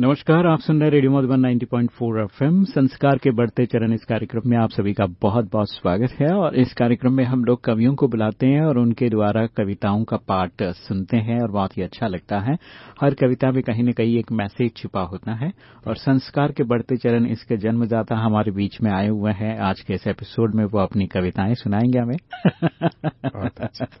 नमस्कार आप सुन रहे रेडियो मधुबन 90.4 एफएम। संस्कार के बढ़ते चरण इस कार्यक्रम में आप सभी का बहुत बहुत स्वागत है और इस कार्यक्रम में हम लोग कवियों को बुलाते हैं और उनके द्वारा कविताओं का पाठ सुनते हैं और बहुत ही अच्छा लगता है। हर कविता में कहीं न कहीं एक मैसेज छिपा होता है और संस्कार के बढ़ते चरण इसके जन्मदाता हमारे बीच में आए हुए हैं। आज के इस एपिसोड में वो अपनी कविताएँ सुनाएँगे हमें।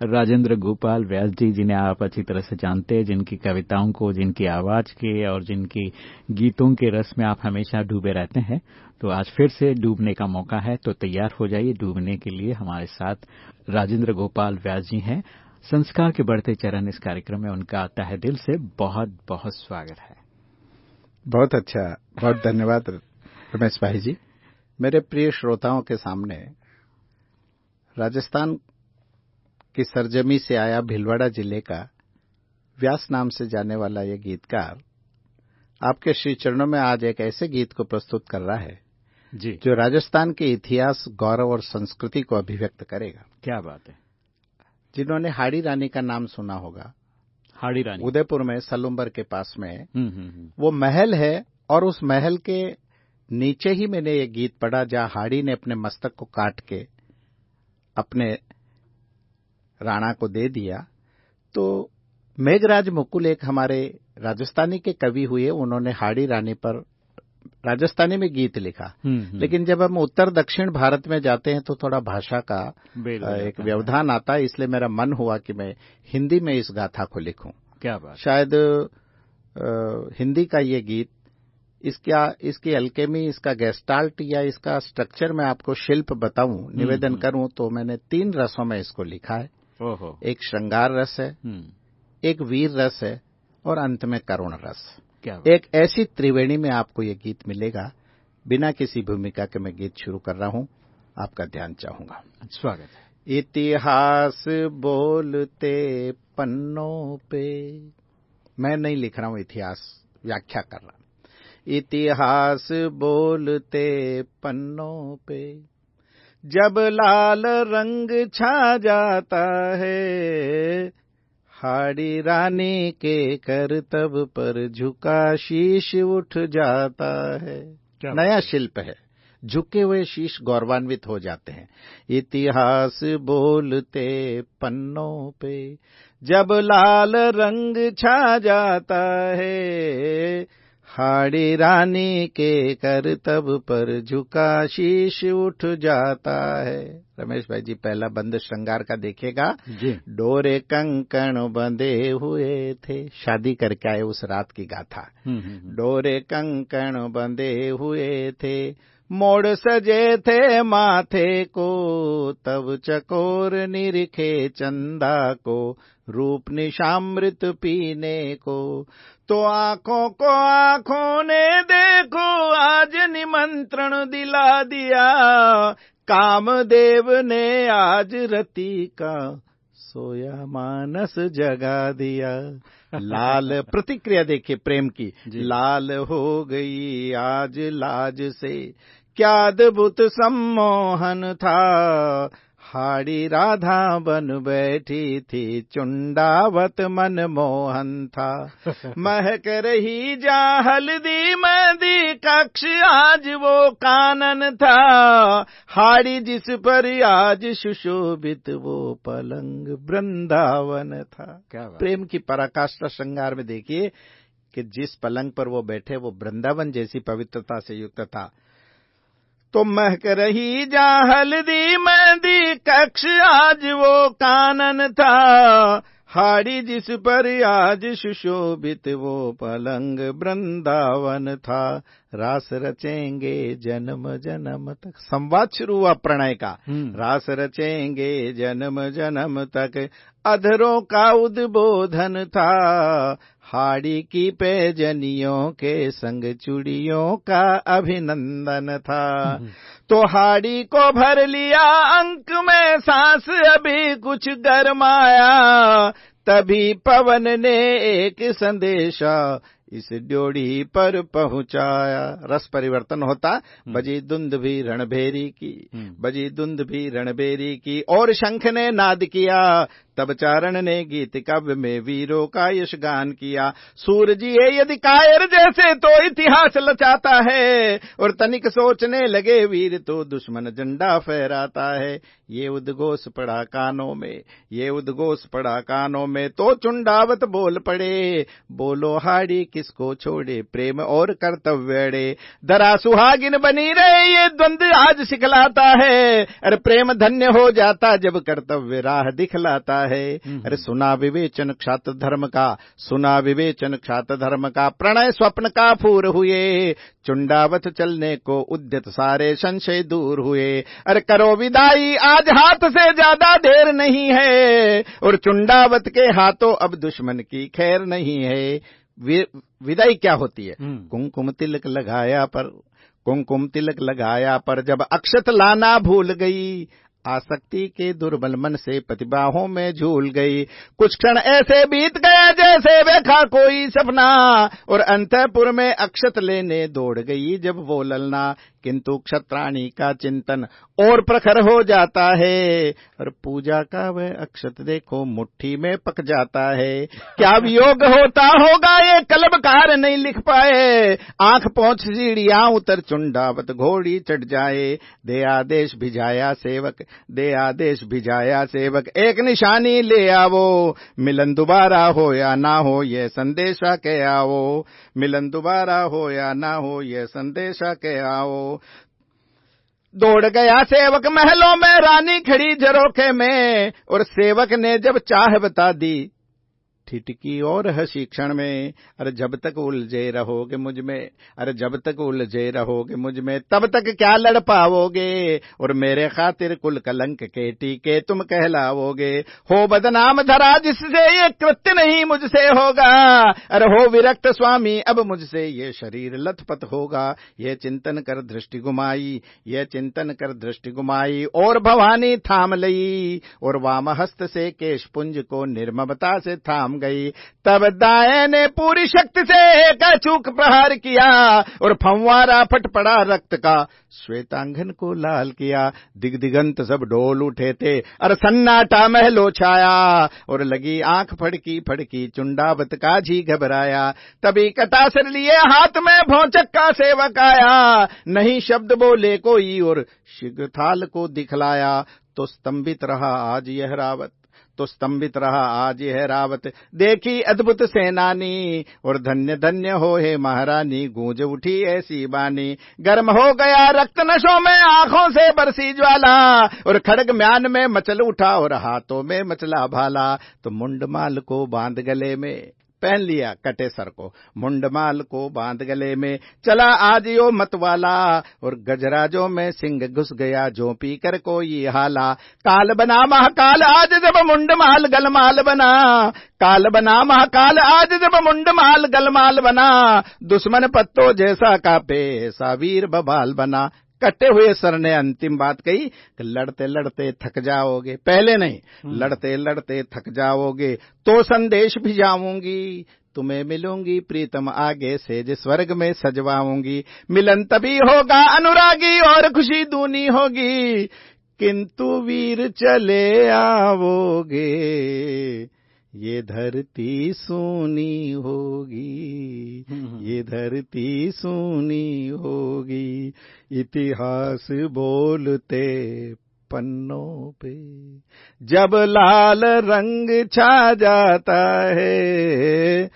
राजेंद्र गोपाल व्यास जी जिन्हें आप अच्छी तरह से जानते हैं जिनकी कविताओं को जिनकी आवाज़ के और जिनकी गीतों के रस में आप हमेशा डूबे रहते हैं। तो आज फिर से डूबने का मौका है तो तैयार हो जाइए डूबने के लिए। हमारे साथ राजेंद्र गोपाल व्यास जी हैं। संस्कार के बढ़ते चरण इस कार्यक्रम में उनका तहे दिल से बहुत बहुत स्वागत है। बहुत अच्छा बहुत धन्यवाद रमेश भाई जी। मेरे प्रिय श्रोताओं के सामने राजस्थान की सरजमी से आया भिलवाड़ा ज़िले का व्यास नाम से जाने वाला ये गीतकार आपके श्री चरणों में आज एक ऐसे गीत को प्रस्तुत कर रहा है जी। जो राजस्थान के इतिहास गौरव और संस्कृति को अभिव्यक्त करेगा। क्या बात है। जिन्होंने हाड़ी रानी का नाम सुना होगा हाड़ी रानी। उदयपुर में सलुम्बर के पास में हम्म हम्म हम्म। वो महल है और उस महल के नीचे ही मैंने ये गीत पढ़ा जहाँ हाड़ी ने अपने मस्तक को काट के अपने राणा को दे दिया। तो मेघराज मुकुल एक हमारे राजस्थानी के कवि हुए उन्होंने हाड़ी रानी पर राजस्थानी में गीत लिखा। हम्म, हम्म। लेकिन जब हम उत्तर दक्षिण भारत में जाते हैं तो थोड़ा भाषा का एक व्यवधान आता है इसलिए मेरा मन हुआ कि मैं हिंदी में इस गाथा को लिखूं। क्या बात। शायद अ, हिंदी का ये गीत इसका इसकी अल्केमी इसका गेस्टाल्ट या इसका स्ट्रक्चर मैं आपको शिल्प बताऊँ निवेदन करूँ तो मैंने तीन रसों में इसको लिखा है। ओहो। एक श्रृंगार रस है हम्म। एक वीर रस है और अंत में करुण रस। क्या एक ऐसी त्रिवेणी में आपको ये गीत मिलेगा। बिना किसी भूमिका के मैं गीत शुरू कर रहा हूँ। आपका ध्यान चाहूँगा। स्वागत है। इतिहास बोलते पन्नों पे। मैं नहीं लिख रहा हूँ इतिहास व्याख्या कर रहा इतिहास बोलते पन्नों पे। जब लाल रंग छा जाता है हाड़ी रानी के करतब पर झुका शीश उठ जाता है। नया शिल्प है। झुके हुए शीश गौरवान्वित हो जाते हैं। इतिहास बोलते पन्नों पे जब लाल रंग छा जाता है हाड़ी रानी के करतब पर झुका शीश उठ जाता है। रमेश भाई जी पहला बंद श्रृंगार का देखेगा। डोरे कंकण बंधे हुए थे। शादी करके आए उस रात की गाथा। हम्म हम्म हम्म। डोरे कंकण बंधे हुए थे। मोड़ सजे थे माथे को। तब चकोर निरखे चंदा को। रूप निशामृत पीने को। तो आँखों को आँखों ने देखो आज निमंत्रण दिला दिया। कामदेव ने आज रति का सोया मानस जगा दिया। लाल प्रतिक्रिया देखिए प्रेम की। लाल हो गई आज लाज से। क्या अद्भुत सम्मोहन था। हाड़ी राधा बन बैठी थी चुंडावत मन मोहन था। महक रही जा हल्दी मेहंदी कक्ष आज वो कानन था। हाड़ी जिस पर आज सुशोभित वो पलंग वृंदावन था। क्या प्रेम की पराकाष्ठा श्रृंगार में देखिए कि जिस पलंग पर वो बैठे वो वृंदावन जैसी पवित्रता से युक्त था। तो महक रही जा हल्दी मेहंदी कक्ष आज वो कानन था। हाड़ी जिस पर आज सुशोभित वो पलंग वृंदावन था। रास रचेंगे जन्म जन्म तक। संवाद शुरू हुआ प्रणय का। हम्म। रास रचेंगे जन्म जन्म तक। अधरों का उद्बोधन था। हाड़ी की पैजनियों के संग चूड़ियों का अभिनंदन था। तो हाड़ी को भर लिया अंक में सांस अभी कुछ गरमाया। तभी पवन ने एक संदेशा इस ड्योड़ी पर पहुँचाया। रस परिवर्तन होता बजी दुंद भी रणभेरी की बजी दुंद भी रणभेरी की। और शंख ने नाद किया तब चारण ने गीत काव्य में वीरों का यश गान किया। सूरज ये यदि कायर जैसे तो इतिहास लचाता है, और तनिक सोचने लगे वीर तो दुश्मन झंडा फहराता है। ये उद्घोष पड़ा कानों में, ये उद्घोष पड़ा कानों में तो चुंडावत बोल पड़े। बोलो, हाड़ी किसको छोड़े, प्रेम और कर्तव्य दरा सुहागिन बनी रहे, ये द्वंद आज सिखलाता है। अरे प्रेम धन्य हो जाता जब कर्तव्य राह दिखलाता है। अरे सुना विवेचन क्षात धर्म का सुना विवेचन क्षात धर्म का प्रणय स्वप्न का फूर हुए। चुंडावत चलने को उद्यत सारे संशय दूर हुए। अरे करो विदाई आज हाथ से ज़्यादा देर नहीं है। और चुंडावत के हाथों अब दुश्मन की खैर नहीं है। विदाई क्या होती है? कुमकुम तिलक लगाया पर कुमकुम तिलक लगाया पर जब अक्षत लाना भूल गई आसक्ति के दुर्बल मन से प्रतिभाओं में झूल गई। कुछ क्षण ऐसे बीत गए जैसे देखा कोई सपना, और अंतपुर में अक्षत लेने दौड़ गई जब वो ललना। किंतु क्षत्राणी का चिंतन और प्रखर हो जाता है। और पूजा का वह अक्षत देखो मुट्ठी में पक जाता है। क्या वियोग होता होगा? ये कलबकार नहीं लिख पाए। आँख पहुँच सीढ़िया उतर चुंडावत घोड़ी चढ़ जाए। दे आदेश भिजाया सेवक दे आदेश भिजाया सेवक एक निशानी ले आवो मिलन दोबारा हो या ना हो ये संदेशा के आओ। मिलन दोबारा हो या ना हो ये संदेशा के आओ। दौड़ गया सेवक महलों में, रानी खड़ी झरोखे में, और सेवक ने जब चाह बता दी ठिटकी और हसी क्षण में, अरे जब तक उलझे रहोगे मुझमें, अरे जब तक उलझे रहोगे मुझमें, तब तक क्या लड़ पाओगे? और मेरे खातिर कुल कलंक के टीके तुम कहलाओगे। हो बदनाम धरा जिससे ये कृत्य नहीं मुझसे होगा। अरे हो विरक्त स्वामी, अब मुझसे ये शरीर लथपथ होगा। ये चिंतन कर दृष्टि गुमाई, ये चिंतन कर दृष्टि गुमाई, और भवानी थाम लई। और वाम हस्त से केश पुंज को निर्ममता से थाम गई। तब दाए ने पूरी शक्ति से एक चूक प्रहार किया और फंवारा फट पड़ा रक्त का। श्वेतांगन को लाल किया। दिग्दिगंत सब डोल उठे थे। और सन्नाटा महलो छाया और लगी आँख फड़की फड़की चुंडावत का जी घबराया। तभी कटासर लिए हाथ में भौचक का सेवक आया। नहीं शब्द बोले कोई और शिगथाल को दिखलाया। तो स्तंभित रहा आज यह रावत। तो स्तंभित रहा, आज है रावत। देखी अद्भुत सेनानी, और धन्य धन्य हो हे महारानी, गूंज उठी ऐसी बानी। गर्म हो गया रक्त नशों में, आँखों से बरसी ज्वाला, और खड़ग म्यान में मचल उठा, और हाथों में मचला भाला। तो मुंडमाल को बाँध गले में। पहन लिया कटे सर को। मुंडमाल को बाँध गले में, चला आज यो मतवाला, और गजराजों में सिंह घुस गया जो पी कर को ये हाला। काल बना महाकाल, आज जब मुंडमाल गलमाल बना। काल बना महाकाल, आज जब मुंडमाल गलमाल बना। दुश्मन पत्तो जैसा कापे ऐसा वीर बबाल बना। कटे हुए सर ने अंतिम बात कही कि लड़ते लड़ते थक जाओगे। पहले नहीं लड़ते लड़ते थक जाओगे। तो संदेश भी जाऊँगी तुम्हें मिलूँगी प्रीतम आगे से जो स्वर्ग में सजवाऊँगी। मिलन तभी होगा अनुरागी और खुशी दूनी होगी। किंतु वीर चले आओगे ये धरती सोनी होगी ये धरती सोनी होगी इतिहास बोलते पन्नों पे। जब लाल रंग छा जाता है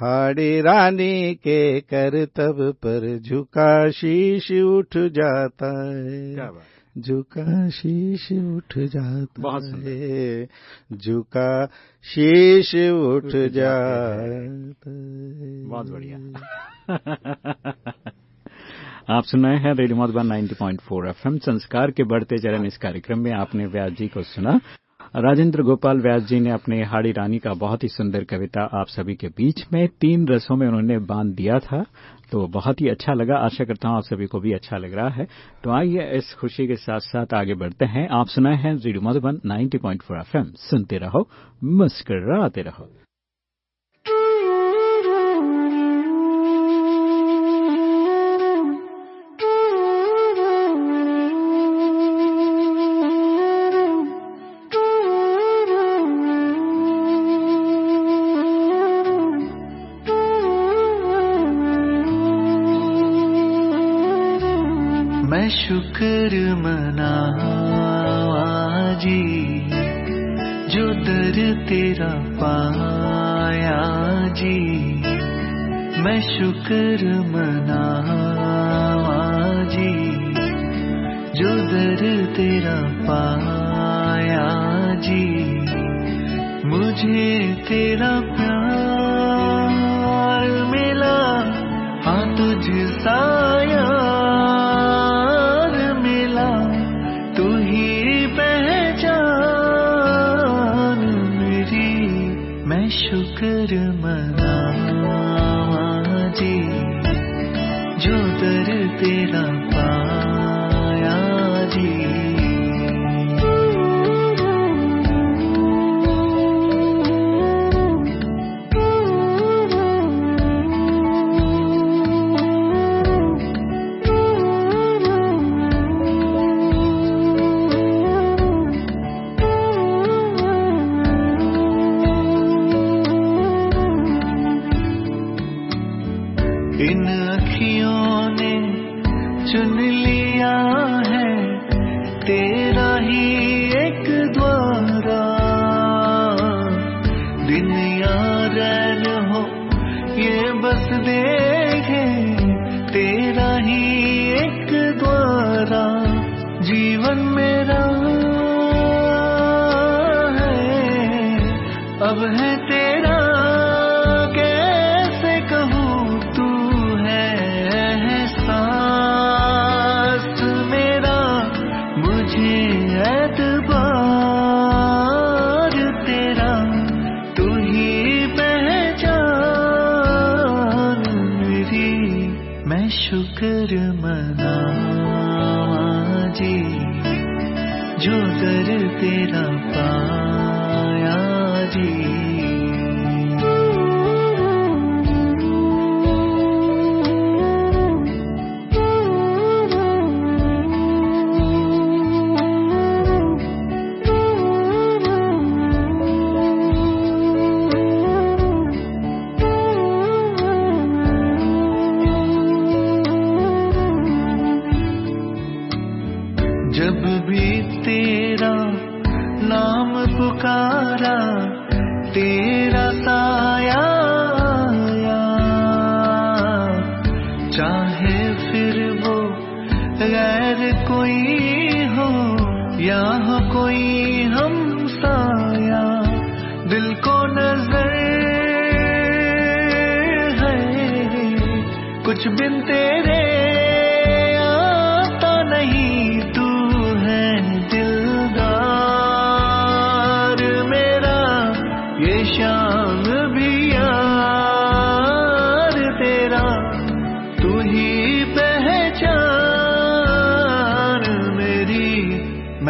हाड़ी रानी के करतब पर झुका शीश उठ जाता है। झुका शीश उठ जाता है झुका शीश उठ जाता है। बहुत बढ़िया। आप सुन रहे हैं रेडियो मधुबन 90.4 एफएम। संस्कार के बढ़ते चरण इस कार्यक्रम में आपने व्यास जी को सुना। राजेंद्र गोपाल व्यास जी ने अपने हाड़ी रानी का बहुत ही सुंदर कविता आप सभी के बीच में तीन रसों में उन्होंने बाँध दिया था। तो बहुत ही अच्छा लगा। आशा करता हूँ आप सभी को भी अच्छा लग रहा है। तो आइए इस खुशी के साथ साथ आगे बढ़ते हैं। आप सुनाए हैं रेडियो मधुबन 90.4 एफएम। सुनते रहो, मुस्कराते रहो। शुक्र मनावा जी, जो दर तेरा पाया जी। मैं शुक्र मनावा जी, जो दर तेरा पाया जी। मुझे तेरा प्यार मिला हाँ तुझ साया शुक्र मना जी जो दर तेरा दिन या रैन हो, ये बस देखे, तेरा ही एक द्वारा जीवन मेरा है। अब है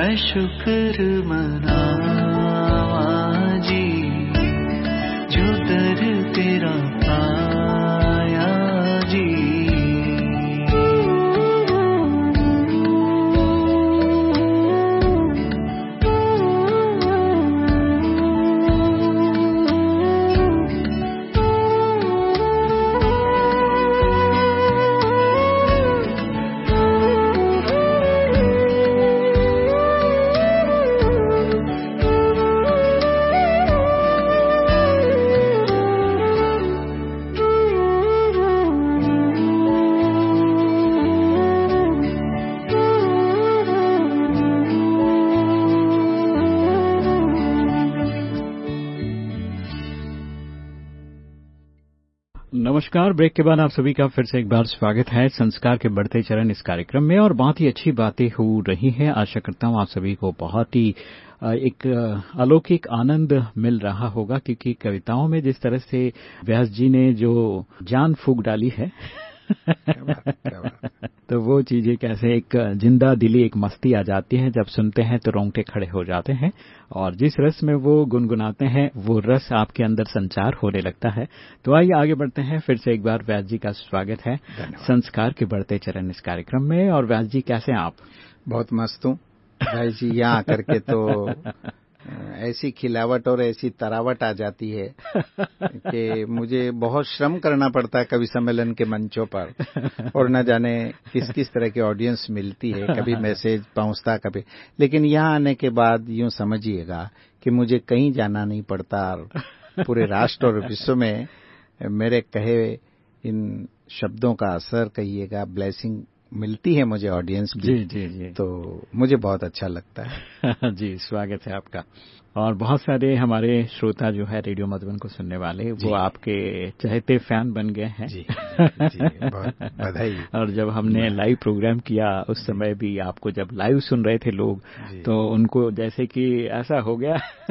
मैं शुक्र मनावा नमस्कार, ब्रेक के बाद आप सभी का फिर से एक बार स्वागत है संस्कार के बढ़ते चरण इस कार्यक्रम में। और बहुत ही अच्छी बातें हो रही हैं। आशा करता हूँ आप सभी को बहुत ही एक अलौकिक आनंद मिल रहा होगा, क्योंकि कविताओं में जिस तरह से व्यास जी ने जो जान फूक डाली है। तो वो चीज़ें कैसे एक ज़िंदा दिली एक मस्ती आ जाती है। जब सुनते हैं तो रोंगटे खड़े हो जाते हैं और जिस रस में वो गुनगुनाते हैं वो रस आपके अंदर संचार होने लगता है। तो आइए आगे बढ़ते हैं। फिर से एक बार व्यास जी का स्वागत है संस्कार के बढ़ते चरण इस कार्यक्रम में। और व्यास जी कैसे आप? बहुत मस्त हूँ। भाई जी यहाँ आकर के तो ऐसी खिलावट और ऐसी तरावट आ जाती है कि मुझे बहुत श्रम करना पड़ता है कवि सम्मेलन के मंचों पर। और न जाने किस किस तरह की ऑडियंस मिलती है कभी मैसेज पहुँचता कभी। लेकिन यहाँ आने के बाद यूँ समझिएगा कि मुझे कहीं जाना नहीं पड़ता और पूरे राष्ट्र और विश्व में मेरे कहे इन शब्दों का असर कहिएगा ब्लेसिंग मिलती है मुझे ऑडियंस की जी जी जी। तो मुझे बहुत अच्छा लगता है। जी स्वागत है आपका। और बहुत सारे हमारे श्रोता जो है रेडियो मधुबन को सुनने वाले वो आपके चहते फ़ैन बन गए हैं। जी, जी बहुत बधाई। और जब हमने लाइव प्रोग्राम किया उस समय भी आपको जब लाइव सुन रहे थे लोग तो उनको जैसे कि ऐसा हो गया।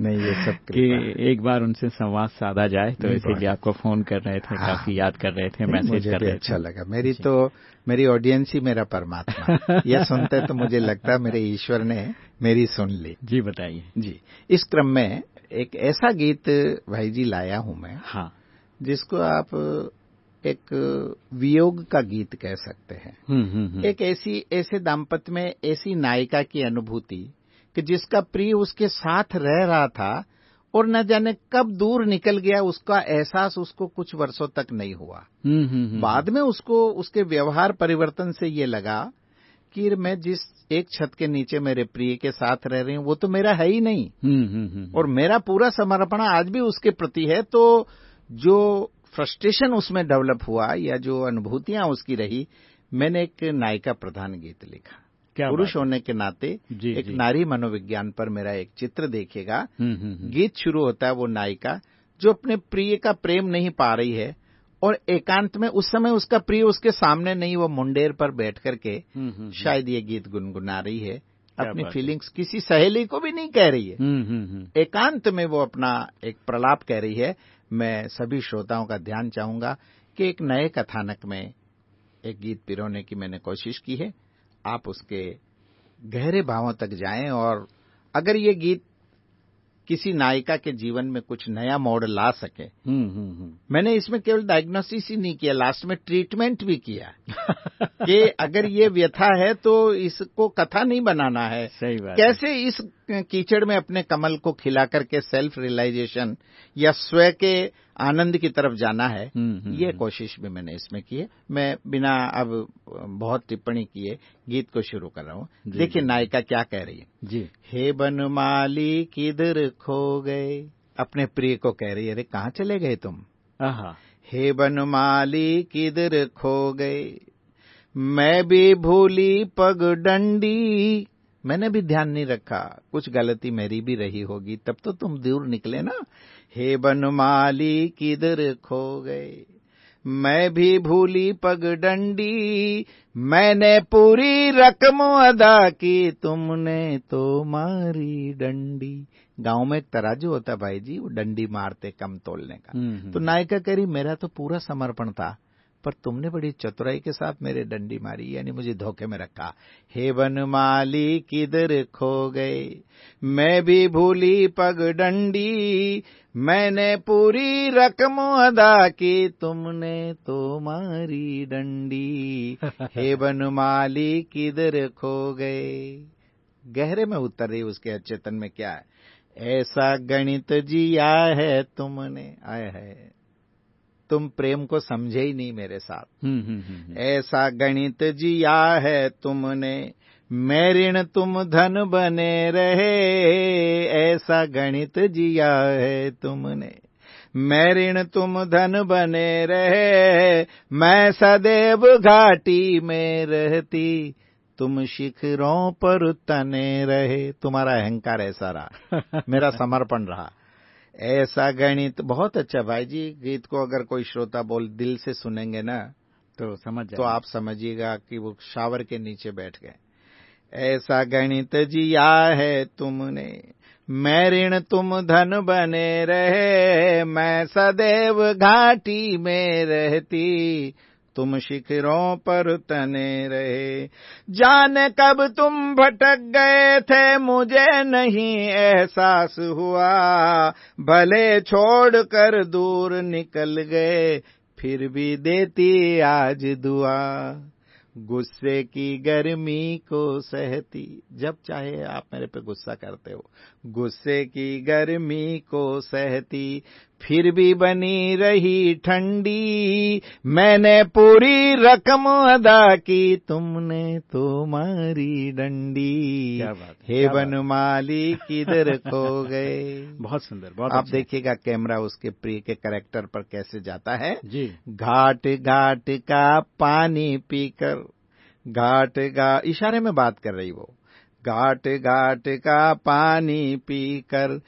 नहीं ये सब कि एक बार उनसे संवाद साधा जाए तो इसीलिए आपको फ़ोन कर रहे थे काफ़ी याद कर रहे थे मैसेज कर रहे थे। अच्छा लगा। मेरी तो मेरी ऑडियंस ही मेरा परमात्मा। यह सुनते तो मुझे लगता है मेरे ईश्वर ने मेरी सुन ली। जी बताइए। जी इस क्रम में एक ऐसा गीत भाई जी लाया हूँ मैं हाँ। जिसको आप एक वियोग का गीत कह सकते हैं। हुँ, हुँ, एक ऐसी ऐसे दाम्पत्य में ऐसी नायिका की अनुभूति कि जिसका प्रिय उसके साथ रह रहा था और न जाने कब दूर निकल गया उसका एहसास उसको कुछ वर्षों तक नहीं हुआ। बाद में उसको उसके व्यवहार परिवर्तन से ये लगा कि मैं जिस एक छत के नीचे मेरे प्रिय के साथ रह रही हूँ वो तो मेरा है ही नहीं। और मेरा पूरा समर्पण आज भी उसके प्रति है तो जो फ्रस्ट्रेशन उसमें डेवलप हुआ या जो अनुभूतियाँ उसकी रही मैंने एक नायिका प्रधान गीत लिखा। पुरुष होने के नाते जी, एक जी. नारी मनोविज्ञान पर मेरा एक चित्र देखेगा। गीत शुरू होता है वो नायिका जो अपने प्रिय का प्रेम नहीं पा रही है और एकांत में उस समय उसका प्रिय उसके सामने नहीं वो मुंडेर पर बैठ करके शायद ये गीत गुनगुना रही है। अपनी फीलिंग्स किसी सहेली को भी नहीं कह रही है। एकांत में वो अपना एक प्रलाप कह रही है। मैं सभी श्रोताओं का ध्यान चाहूँगा कि एक नए कथानक में एक गीत पिरोने की मैंने कोशिश की है। आप उसके गहरे भावों तक जाएँ और अगर ये गीत किसी नायिका के जीवन में कुछ नया मोड़ ला सके। मैंने इसमें केवल डायग्नोसिस ही नहीं किया लास्ट में ट्रीटमेंट भी किया। कि अगर ये व्यथा है तो इसको कथा नहीं बनाना है। सही बात कैसे है। इस कीचड़ में अपने कमल को खिला करके सेल्फ रियलाइजेशन या स्व के आनंद की तरफ़ जाना है। ये कोशिश भी मैंने इसमें की है। मैं बिना अब बहुत टिप्पणी किए गीत को शुरू कर रहा हूँ। देखिए नायिका क्या कह रही है। जी। हे बनमाली किधर खो गए। अपने प्रिय को कह रही है अरे कहाँ चले गए तुम? आहा। हे बनमाली किधर खो गए। मैं भी भूली पग डंडी मैंने भी ध्यान नहीं रखा कुछ गलती मेरी भी रही होगी तब तो तुम दूर निकले ना। हे बनमाली किधर खो गए। मैं भी भूली पग डंडी मैंने पूरी रकम अदा की तुमने तो मारी डंडी। गाँव में एक तराजू होता भाई जी वो डंडी मारते कम तोलने का। तो नायिका कह रही मेरा तो पूरा समर्पण था। पर तुमने बड़ी चतुराई के साथ मेरे डंडी मारी यानी मुझे धोखे में रखा। हे वन माली किधर खो गए। मैं भी भूली पग डंडी मैंने पूरी रकम अदा की तुमने तो मारी डंडी। हे वन माली किधर खो गए। गहरे में उतर रही उसके अचेतन में क्या है? ऐसा गणित जिया है तुमने। आया है। तुम प्रेम को समझे ही नहीं मेरे साथ। ऐसा गणित जिया है तुमने मैं ऋण तुम धन बने रहे ऐसा गणित जिया है तुमने मैं ऋण तुम धन बने रहे मैं सदैव घाटी में रहती तुम शिखरों पर तने रहे। तुम्हारा अहंकार ऐसा रहा मेरा समर्पण रहा। ऐसा गणित बहुत अच्छा भाई जी गीत को अगर कोई श्रोता बोल दिल से सुनेंगे ना तो समझ तो आप समझिएगा कि वो शावर के नीचे बैठ गए। ऐसा गणित जिया है तुमने मैं ऋण तुम धन बने रहे मैं सदैव घाटी में रहती तुम शिखरों पर तने रहे। जान कब तुम भटक गए थे, मुझे नहीं एहसास हुआ। भले छोड़ कर दूर निकल गए, फिर भी देती आज दुआ। गुस्से की गर्मी को सहती, जब चाहे आप मेरे पे गुस्सा करते हो। गुस्से की गर्मी को सहती फिर भी बनी रही ठंडी। मैंने पूरी रकम अदा की तुमने तो मारी डंडी। है, वन माली किधर खो गए। बहुत सुंदर बहुत आप अच्छा। देखिएगा कैमरा उसके प्रिय के करेक्टर पर कैसे जाता है। जी। घाट घाट का पानी पीकर घाट घाट इशारे में बात कर रही वो। घाट घाट का पानी पीकर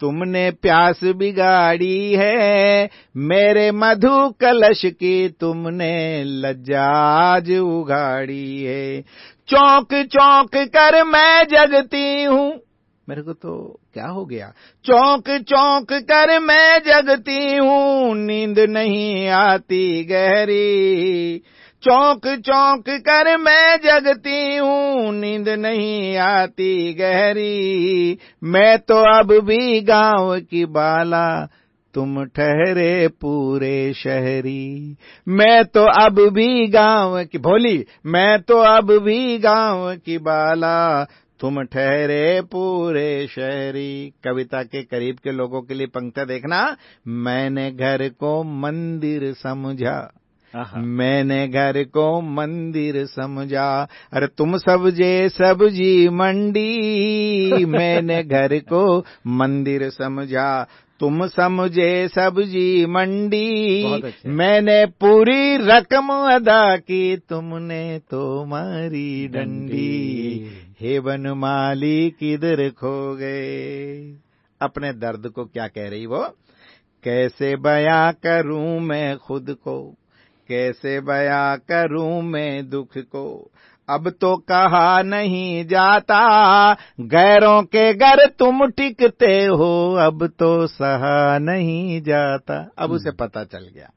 तुमने प्यास बिगाड़ी है, मेरे मधु कलश की तुमने लज्जाज उगाड़ी है। चौंक चौंक कर मैं जगती हूँ। मेरे को तो क्या हो गया? चौंक चौंक कर मैं जगती हूँ, नींद नहीं आती गहरी। चौंक चौंक कर मैं जगती हूँ, नींद नहीं आती गहरी। मैं तो अब भी गाँव की बाला, तुम ठहरे पूरे शहरी। मैं तो अब भी गाँव की, भोली, मैं तो अब भी गाँव की बाला, तुम ठहरे पूरे शहरी। कविता के करीब के लोगों के लिए पंक्तियाँ देखना, मैंने घर को मंदिर समझा। मैंने घर को मंदिर समझा। अरे तुम सब्जे सब्ज़ी मंडी मैंने घर को मंदिर समझा। तुम समझे सब्ज़ी मंडी मैंने पूरी रकम अदा की। तुमने तो मारी डंडी। हे बनमाली किधर खो गए। अपने दर्द को क्या कह रही वो? कैसे बया करूँ मैं खुद को? कैसे बया करूँ मैं दुख को? अब तो कहा नहीं जाता गैरों के घर तुम टिकते हो अब तो सहा नहीं जाता। अब उसे पता चल गया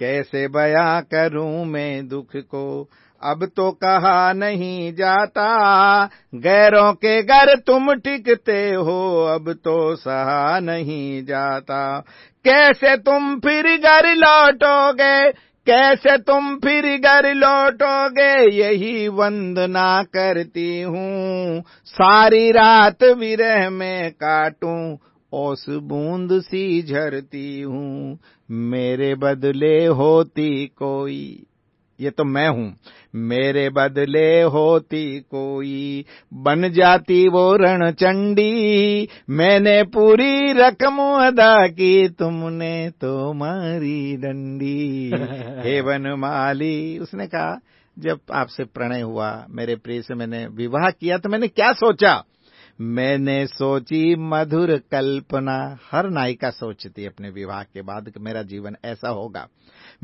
कैसे बया करूँ मैं दुख को? अब तो कहा नहीं जाता गैरों के घर तुम टिकते हो अब तो सहा नहीं जाता। कैसे तुम फिर घर लौटोगे कैसे तुम फिर घर लौटोगे? यही वंदना करती हूँ। सारी रात विरह में काटू, ओस बूंद सी झरती हूँ। मेरे बदले होती कोई ये तो मैं हूँ। मेरे बदले होती कोई। बन जाती वो रण चंडी मैंने पूरी रकम अदा की तुमने तो मारी डंडी। हे वन माली उसने कहा जब आपसे प्रणय हुआ मेरे प्रिय से मैंने विवाह किया तो मैंने क्या सोचा? मैंने सोची मधुर कल्पना। हर नायिका सोचती अपने विवाह के बाद कि मेरा जीवन ऐसा होगा।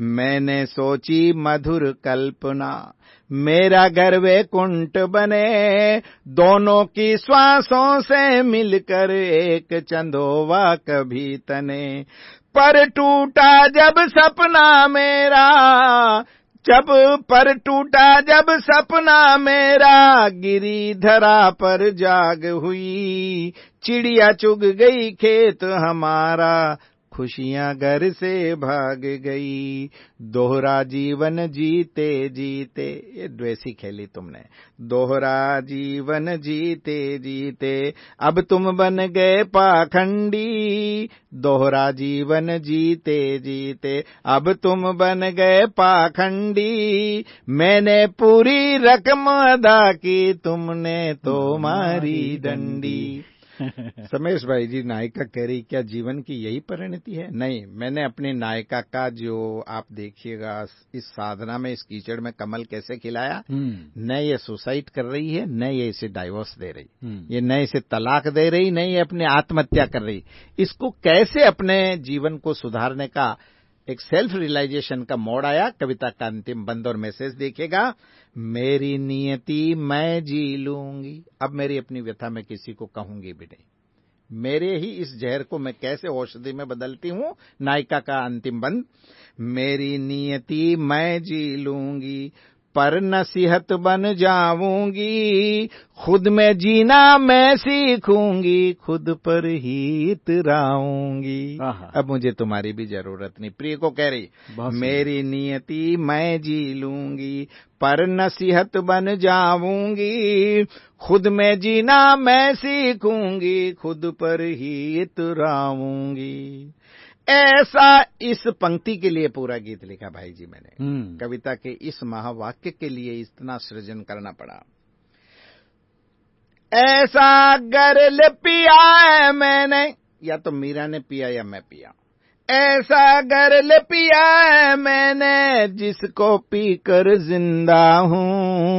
मैंने सोची मधुर कल्पना। मेरा घर वे कुंट बने। दोनों की श्वासों से मिलकर एक चंदोवा कभी तने। पर टूटा जब सपना मेरा। जब पर टूटा, जब सपना मेरा गिरी धरा पर जाग हुई, चिड़िया चुग गई खेत हमारा खुशियाँ घर से भाग गई। दोहरा जीवन जीते जीते। ये द्वेषी खेली तुमने। दोहरा जीवन जीते जीते। अब तुम बन गए पाखंडी। दोहरा जीवन जीते जीते। अब तुम बन गए पाखंडी। मैंने पूरी रकम अदा की तुमने तो मारी डंडी। समेश भाई जी नायिका कह रही क्या जीवन की यही परिणति है? नहीं मैंने अपनी नायिका का जो आप देखिएगा इस साधना में इस कीचड़ में कमल कैसे खिलाया? हम्म, न ये सुसाइड कर रही है न ये इसे डाइवोर्स दे रही। हम्म। ये न इसे तलाक दे रही न ये अपनी आत्महत्या कर रही। इसको कैसे अपने जीवन को सुधारने का एक सेल्फ रियलाइजेशन का मोड़ आया, कविता का अंतिम बंद और मैसेज देखेगा, मेरी नियति मैं जी लूँगी। अब मेरी अपनी व्यथा में किसी को कहूँगी भी नहीं। मेरे ही इस जहर को मैं कैसे औषधि में बदलती हूँ? नायिका का अंतिम बंद, मेरी नियति मैं जी लूँगी। पर नसीहत बन जाऊँगी। खुद में जीना मैं सीखूँगी खुद पर ही इतराऊँगी अब मुझे तुम्हारी भी ज़रूरत नहीं। प्रिय को कह रही मेरी नियति मैं जी लूँगी पर नसीहत बन जाऊँगी। खुद में जीना मैं सीखूँगी खुद पर ही इतराऊँगी ऐसा इस पंक्ति के लिए पूरा गीत लिखा भाई जी मैंने। हम्म, कविता के इस महावाक्य के लिए इतना सृजन करना पड़ा। ऐसा गरल पिया है मैंने या तो मीरा ने पिया या मैं पिया। ऐसा गरल पिया है मैंने जिसको पीकर ज़िंदा हूँ।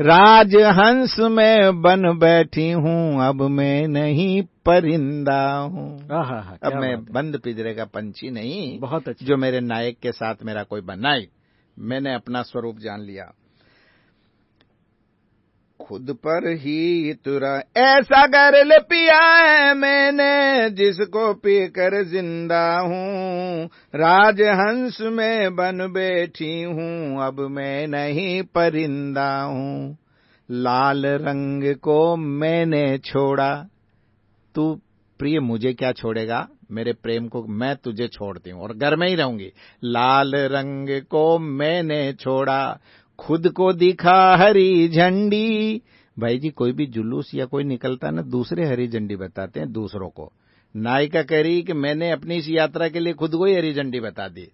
राजहंस में बन बैठी हूँ अब मैं नहीं परिंदा हूँ। अब मैं बंद पिजरे का पंछी नहीं बहुत अच्छा। जो मेरे नायक के साथ मेरा कोई बनाई मैंने अपना स्वरूप जान लिया। खुद पर ही इतरा। ऐसा गरल पिया है मैंने, जिसको पीकर ज़िंदा हूँ। राजहंस में बन बैठी हूँ, अब मैं नहीं परिंदा हूँ। लाल रंग को मैंने छोड़ा। तू प्रिय, मुझे क्या छोड़ेगा? मेरे प्रेम को मैं तुझे छोड़ती हूँ और घर में ही रहूँगी। लाल रंग को मैंने छोड़ा। खुद को दिखा हरी झंडी। भाई जी, कोई भी जुलूस या कोई निकलता ना, दूसरे हरी झंडी बताते हैं दूसरों को। नायिका कह रही कि मैंने अपनी इस यात्रा के लिए खुद को ही हरी झंडी बता दी।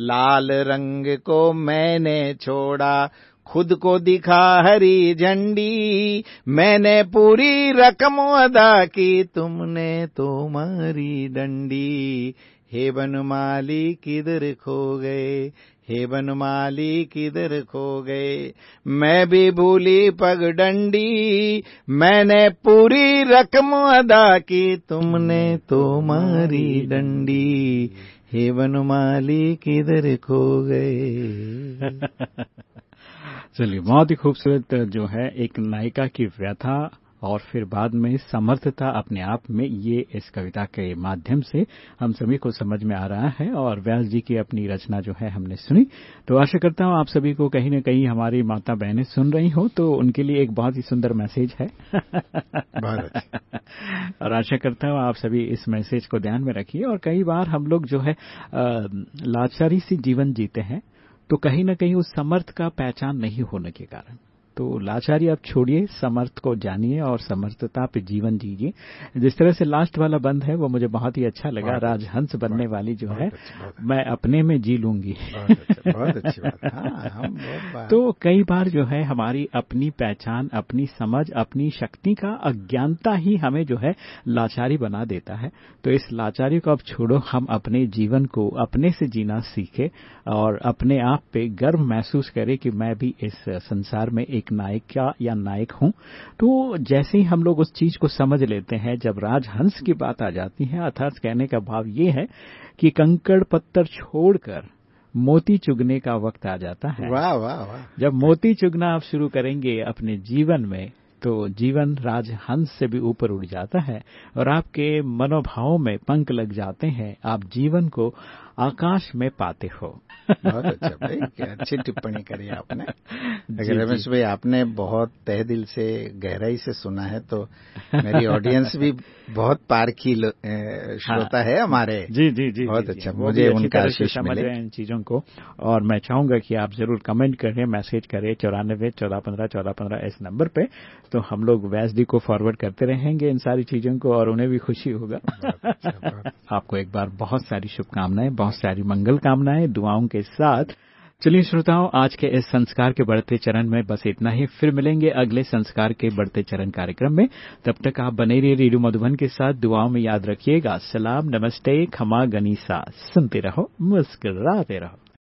लाल रंग को मैंने छोड़ा, खुद को दिखा हरी झंडी। मैंने पूरी रकम अदा की, तुमने तो मारी डंडी। हे बनमाली किधर खो गए। हे बनमाली किधर खो गए? मैं भी भूली पगडंडी मैंने पूरी रकम अदा की, तुमने तो मारी डंडी। हे बनमाली किधर खो गए? चलिए, बहुत ही खूबसूरत जो है एक नायिका की व्यथा और फिर बाद में समर्थता अपने आप में ये इस कविता के माध्यम से हम सभी को समझ में आ रहा है और व्यास जी की अपनी रचना जो है हमने सुनी। तो आशा करता हूँ आप सभी को कहीं न कहीं हमारी माता बहनें सुन रही हो तो उनके लिए एक बहुत ही सुंदर मैसेज है। और आशा करता हूँ आप सभी इस मैसेज को ध्यान में रखिए। और कई बार हम लोग जो है लाचारी से जीवन जीते हैं तो कहीं न कहीं उस समर्थ का पहचान नहीं होने के कारण। तो लाचारी आप छोड़िए समर्थ को जानिए और समर्थता पे जीवन जीजिए जिस तरह से लास्ट वाला बंद है वो मुझे बहुत ही अच्छा लगा। राजहंस बनने वाली जो है मैं अपने में जी लूँगी। बहुत अच्छा, बात। हाँ हम तो कई बार जो है हमारी अपनी पहचान अपनी समझ अपनी शक्ति का अज्ञानता ही हमें जो है लाचारी बना देता है। तो इस लाचारी को अब छोड़ो हम अपने जीवन को अपने से जीना सीखे और अपने आप पे गर्व महसूस करें कि मैं भी इस संसार में एक नायिका या नायक हूँ तो जैसे ही हम लोग उस चीज़ को समझ लेते हैं जब राजहंस की बात आ जाती है अर्थात कहने का भाव ये है कि कंकड़ पत्थर छोड़कर मोती चुगने का वक्त आ जाता है। वाह वाह वाह। जब मोती चुगना आप शुरू करेंगे अपने जीवन में तो जीवन राजहंस से भी ऊपर उड़ जाता है और आपके मनोभावों में पंख लग जाते हैं। आप जीवन को आकाश में पाते हो। बहुत अच्छा भाई क्या अच्छी टिप्पणी करी आपने। जी, अगर रमेश भाई आपने बहुत तह दिल से गहराई से सुना है तो मेरी ऑडियंस भी बहुत पारखी श्रोता है। हमारे। जी जी जी बहुत जी, जी। अच्छा, वो मुझे उनका आशीष मिले। इन चीज़ों को। और मैं चाहूँगा कि आप ज़रूर कमेंट करें मैसेज करें चौरानबे चौदह पंद्रह चौदह पंद्रह इस नंबर पे। तो हम लोग व्यास जी को फॉरवर्ड करते रहेंगे इन सारी चीज़ों को और उन्हें भी खुशी होगा। अच्छा, आपको एक बार बहुत सारी शुभकामनाएँ बहुत सारी मंगल कामनाएँ, दुआओं के साथ। चलिए श्रोताओं, आज के इस संस्कार के बढ़ते चरण में बस इतना ही। फिर मिलेंगे अगले संस्कार के बढ़ते चरण कार्यक्रम में। तब तक आप बने रहिए रेडियो मधुबन के साथ। दुआओं में याद रखिएगा। सलाम, नमस्ते, खमा, गनीसा। सुनते रहो, मुस्कुराते रहो।